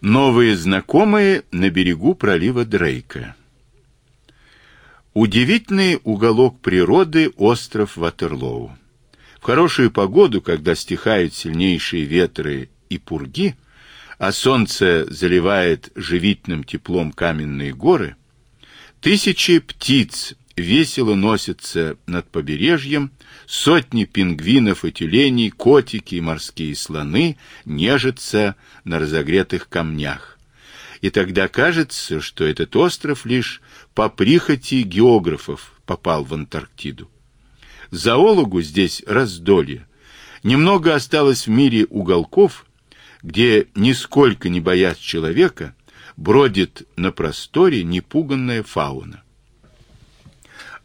Новые знакомые на берегу пролива Дрейка. Удивительный уголок природы остров Ватерлоу. В хорошую погоду, когда стихают сильнейшие ветры и пурги, а солнце заливает живительным теплом каменные горы, тысячи птиц весело носятся над побережьем, сотни пингвинов и тюленей, котики и морские слоны нежатся на разогретых камнях. И тогда кажется, что этот остров лишь по прихоти географов попал в Антарктиду. Зоологу здесь раздолье. Немного осталось в мире уголков, где нисколько не боясь человека, бродит на просторе непуганная фауна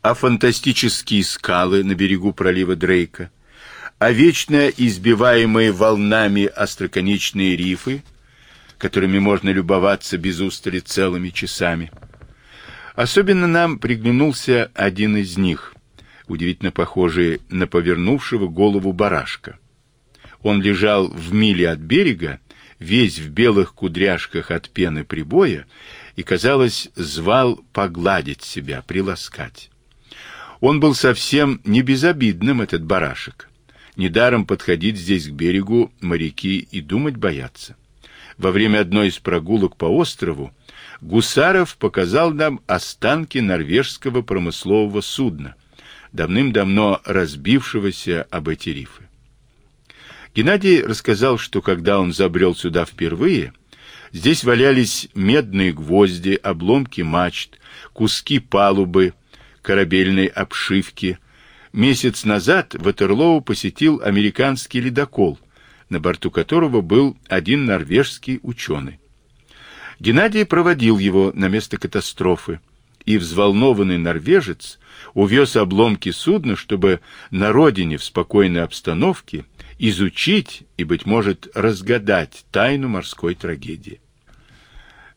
а фантастические скалы на берегу пролива Дрейка, а вечно избиваемые волнами остроконечные рифы, которыми можно любоваться без устали целыми часами. Особенно нам приглянулся один из них, удивительно похожий на повернувшего голову барашка. Он лежал в миле от берега, весь в белых кудряшках от пены прибоя, и, казалось, звал погладить себя, приласкать. Он был совсем не безобидным, этот барашек. Недаром подходить здесь к берегу моряки и думать боятся. Во время одной из прогулок по острову Гусаров показал нам останки норвежского промыслового судна, давным-давно разбившегося об эти рифы. Геннадий рассказал, что когда он забрел сюда впервые, здесь валялись медные гвозди, обломки мачт, куски палубы, корабельной обшивки. Месяц назад Ватерлоу посетил американский ледокол, на борту которого был один норвежский ученый. Геннадий проводил его на место катастрофы, и взволнованный норвежец увез обломки судна, чтобы на родине в спокойной обстановке изучить и, быть может, разгадать тайну морской трагедии.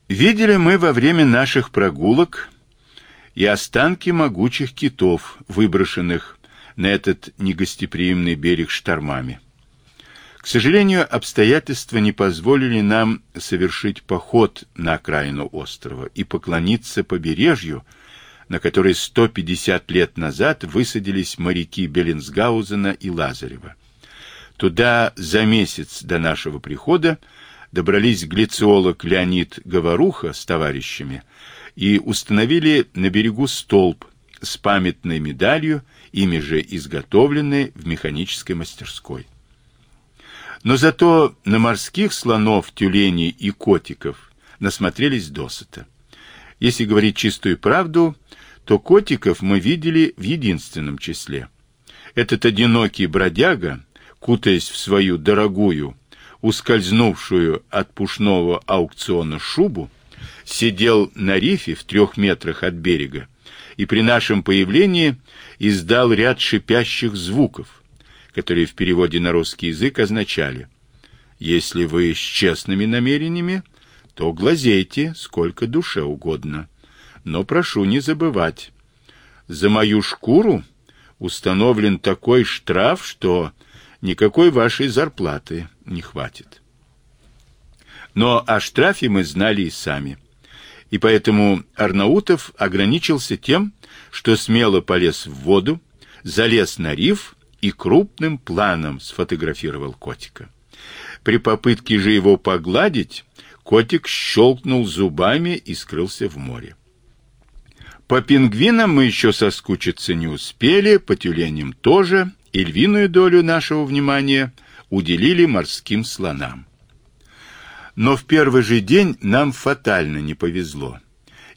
Видели мы во время наших прогулок и останки могучих китов, выброшенных на этот негостеприимный берег штормами. К сожалению, обстоятельства не позволили нам совершить поход на окраину острова и поклониться побережью, на которой 150 лет назад высадились моряки Беллинсгаузена и Лазарева. Туда за месяц до нашего прихода добрались глициолог Леонид Говоруха с товарищами, и установили на берегу столб с памятной медалью, ими же изготовленной в механической мастерской. Но зато на морских слонов, тюленей и котиков насмотрелись досыта. Если говорить чистую правду, то котиков мы видели в единственном числе. Этот одинокий бродяга, кутаясь в свою дорогую, ускользнувшую от пушного аукциона шубу, сидел на рифе в трех метрах от берега и при нашем появлении издал ряд шипящих звуков, которые в переводе на русский язык означали «Если вы с честными намерениями, то глазейте сколько душе угодно, но прошу не забывать, за мою шкуру установлен такой штраф, что никакой вашей зарплаты не хватит». Но о штрафе мы знали и сами и поэтому Арнаутов ограничился тем, что смело полез в воду, залез на риф и крупным планом сфотографировал котика. При попытке же его погладить, котик щелкнул зубами и скрылся в море. По пингвинам мы еще соскучиться не успели, по тюленям тоже, и львиную долю нашего внимания уделили морским слонам. Но в первый же день нам фатально не повезло.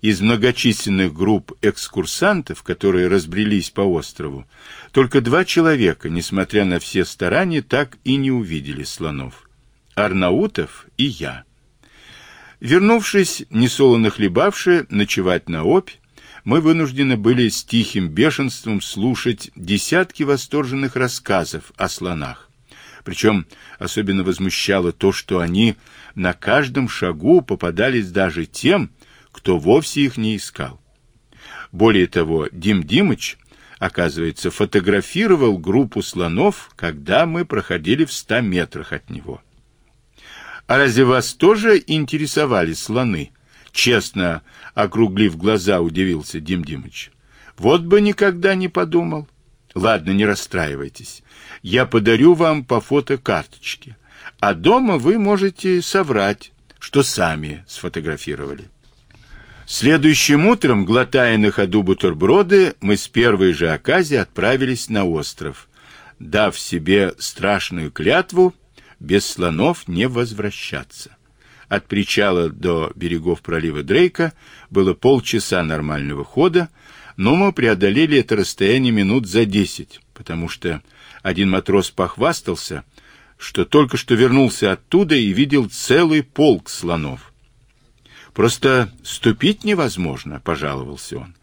Из многочисленных групп экскурсантов, которые разбрелись по острову, только два человека, несмотря на все старания, так и не увидели слонов. Арнаутов и я. Вернувшись, несолоно хлебавши, ночевать на опь, мы вынуждены были с тихим бешенством слушать десятки восторженных рассказов о слонах. Причем особенно возмущало то, что они на каждом шагу попадались даже тем, кто вовсе их не искал. Более того, Дим Димыч, оказывается, фотографировал группу слонов, когда мы проходили в ста метрах от него. А разве вас тоже интересовали слоны? Честно округлив глаза, удивился Дим Димыч. Вот бы никогда не подумал. Ладно, не расстраивайтесь. Я подарю вам по фотокарточке. А дома вы можете соврать, что сами сфотографировали. Следующим утром, глотая на ходу бутерброды, мы с первой же оказии отправились на остров, дав себе страшную клятву без слонов не возвращаться. От причала до берегов пролива Дрейка было полчаса нормального хода, но мы преодолели это расстояние минут за десять, потому что один матрос похвастался, что только что вернулся оттуда и видел целый полк слонов. Просто ступить невозможно, пожаловался он.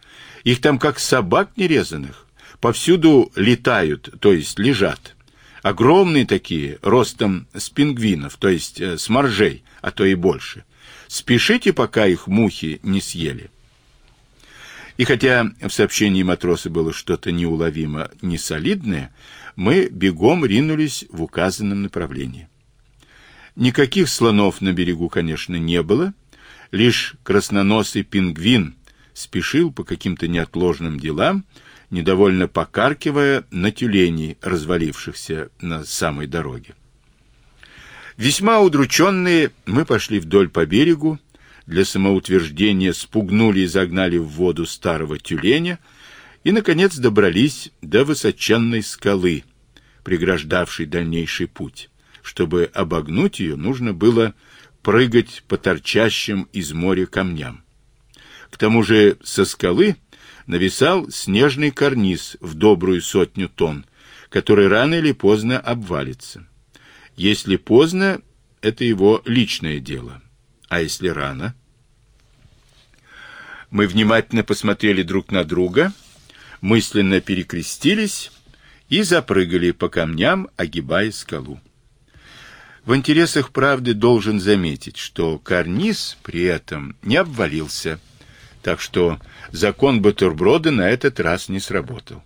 Их там как собак нерезанных, повсюду летают, то есть лежат. Огромные такие, ростом с пингвинов, то есть э, с моржей, а то и больше. Спешите, пока их мухи не съели. И хотя в сообщении матроса было что-то неуловимо несолидное, мы бегом ринулись в указанном направлении. Никаких слонов на берегу, конечно, не было, лишь красноносый пингвин спешил по каким-то неотложным делам, недовольно покаркивая на тюленей, развалившихся на самой дороге. Весьма удрученные, мы пошли вдоль по берегу, для самоутверждения спугнули и загнали в воду старого тюленя и, наконец, добрались до высоченной скалы, преграждавшей дальнейший путь. Чтобы обогнуть ее, нужно было прыгать по торчащим из моря камням. К тому же со скалы нависал снежный карниз в добрую сотню тонн, который рано или поздно обвалится. Если поздно, это его личное дело. А если рано? Мы внимательно посмотрели друг на друга, мысленно перекрестились и запрыгали по камням, огибая скалу. В интересах правды должен заметить, что карниз при этом не обвалился, так что закон бутерброда на этот раз не сработал.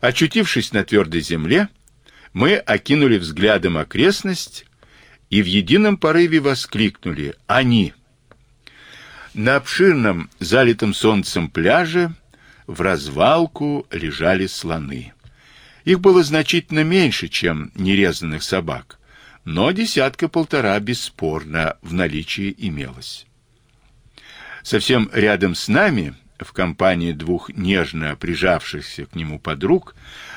Очутившись на твердой земле, мы окинули взглядом окрестность и в едином порыве воскликнули «Они!». На обширном, залитом солнцем пляже в развалку лежали слоны. Их было значительно меньше, чем нерезанных собак, но десятка-полтора бесспорно в наличии имелось. Совсем рядом с нами, в компании двух нежно прижавшихся к нему подруг,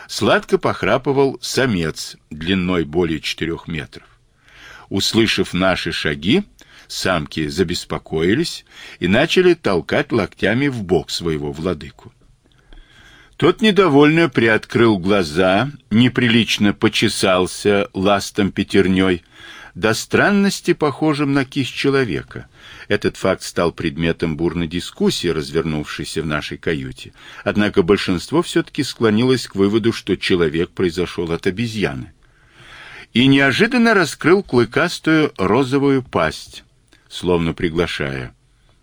сладко похрапывал самец длиной более четырех метров. Услышав наши шаги, самки забеспокоились и начали толкать локтями в бок своего владыку. Тот недовольно приоткрыл глаза, неприлично почесался ластом пятерней, до странности похожим на кисть человека. Этот факт стал предметом бурной дискуссии, развернувшейся в нашей каюте. Однако большинство все-таки склонилось к выводу, что человек произошел от обезьяны и неожиданно раскрыл клыкастую розовую пасть, словно приглашая.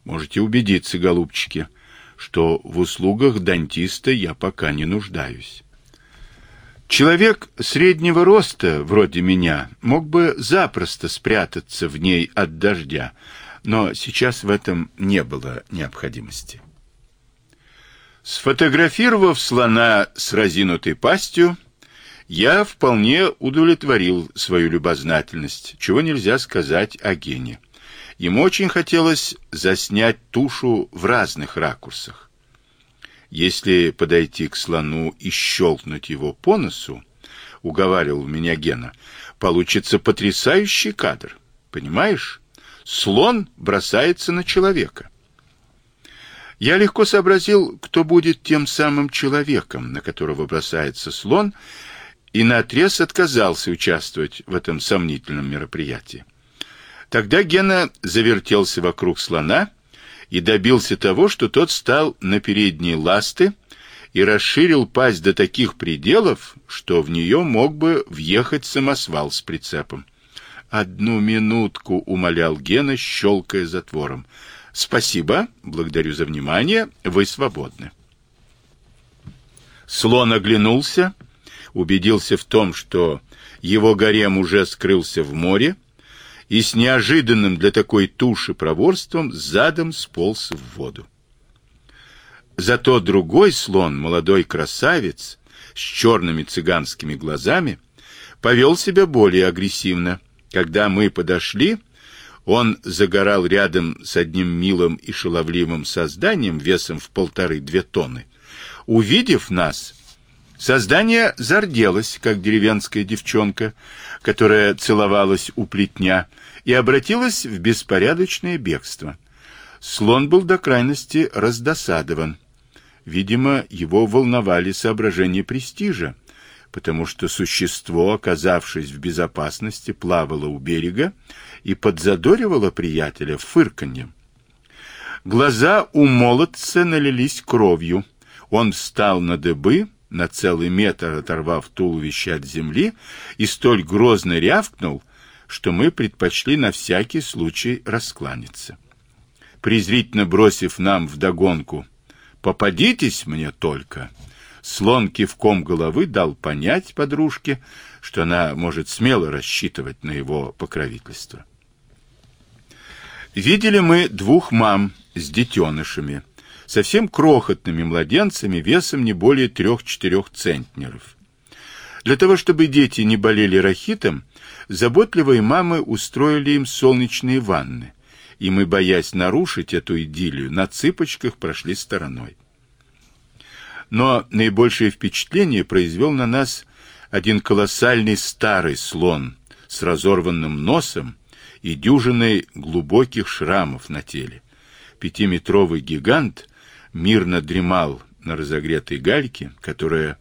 Можете убедиться, голубчики, что в услугах дантиста я пока не нуждаюсь. Человек среднего роста, вроде меня, мог бы запросто спрятаться в ней от дождя, но сейчас в этом не было необходимости. Сфотографировав слона с разинутой пастью, я вполне удовлетворил свою любознательность, чего нельзя сказать о Гене. Ему очень хотелось заснять тушу в разных ракурсах. Если подойти к слону и щелкнуть его по носу, уговаривал меня Гена, получится потрясающий кадр. Понимаешь? Слон бросается на человека. Я легко сообразил, кто будет тем самым человеком, на которого бросается слон, и наотрез отказался участвовать в этом сомнительном мероприятии. Тогда Гена завертелся вокруг слона и добился того, что тот стал на передние ласты и расширил пасть до таких пределов, что в нее мог бы въехать самосвал с прицепом. «Одну минутку», — умолял Гена, щелкая затвором. «Спасибо, благодарю за внимание, вы свободны». Слон оглянулся убедился в том, что его гарем уже скрылся в море, и с неожиданным для такой туши проворством задом сполз в воду. Зато другой слон, молодой красавец, с черными цыганскими глазами, повел себя более агрессивно. Когда мы подошли, он загорал рядом с одним милым и шаловливым созданием весом в полторы-две тонны. Увидев нас, создание зарделось, как деревенская девчонка, которая целовалась у плетня, и обратилась в беспорядочное бегство. Слон был до крайности раздосадован. Видимо, его волновали соображения престижа, потому что существо, оказавшись в безопасности, плавало у берега и подзадоривало приятеля фырканьем. Глаза у молодца налились кровью. Он встал на дыбы, на целый метр оторвав туловище от земли, и столь грозно рявкнул, что мы предпочли на всякий случай раскланяться. Презрительно бросив нам вдогонку Попадитесь мне только. Слон кивком головы дал понять подружке, что она может смело рассчитывать на его покровительство. Видели мы двух мам с детенышами, совсем крохотными младенцами весом не более трех-четырех центнеров. Для того, чтобы дети не болели рахитом, заботливые мамы устроили им солнечные ванны, и мы, боясь нарушить эту идиллию, на цыпочках прошли стороной. Но наибольшее впечатление произвел на нас один колоссальный старый слон с разорванным носом и дюжиной глубоких шрамов на теле. Пятиметровый гигант мирно дремал на разогретой гальке, которая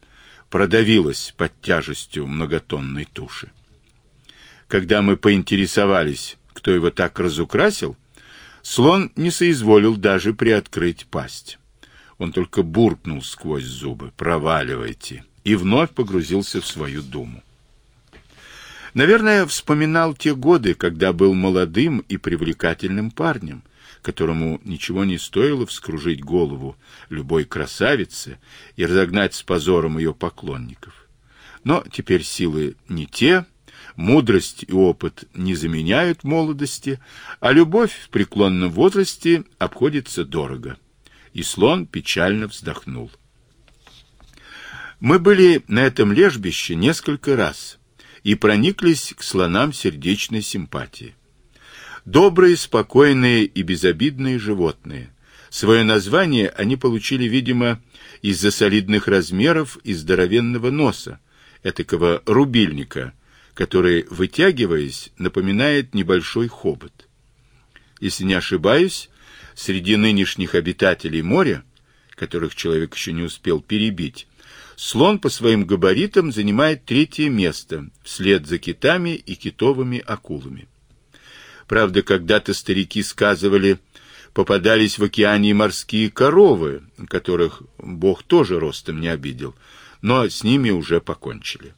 продавилась под тяжестью многотонной туши. Когда мы поинтересовались, кто его так разукрасил, Слон не соизволил даже приоткрыть пасть. Он только буркнул сквозь зубы «Проваливайте!» и вновь погрузился в свою думу. Наверное, вспоминал те годы, когда был молодым и привлекательным парнем, которому ничего не стоило вскружить голову любой красавице и разогнать с позором ее поклонников. Но теперь силы не те, Мудрость и опыт не заменяют молодости, а любовь в преклонном возрасте обходится дорого. И слон печально вздохнул. Мы были на этом лежбище несколько раз и прониклись к слонам сердечной симпатии. Добрые, спокойные и безобидные животные. Свое название они получили, видимо, из-за солидных размеров и здоровенного носа, этакого рубильника – который, вытягиваясь, напоминает небольшой хобот. Если не ошибаюсь, среди нынешних обитателей моря, которых человек еще не успел перебить, слон по своим габаритам занимает третье место, вслед за китами и китовыми акулами. Правда, когда-то старики сказывали, попадались в океане морские коровы, которых Бог тоже ростом не обидел, но с ними уже покончили.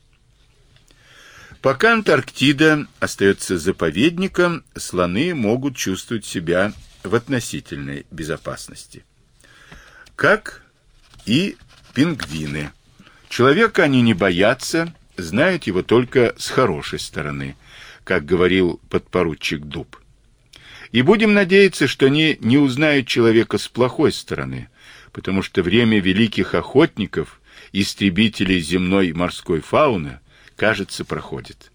Пока Антарктида остается заповедником, слоны могут чувствовать себя в относительной безопасности. Как и пингвины. Человека они не боятся, знают его только с хорошей стороны, как говорил подпоручик Дуб. И будем надеяться, что они не узнают человека с плохой стороны, потому что время великих охотников, истребителей земной и морской фауны, кажется, проходит.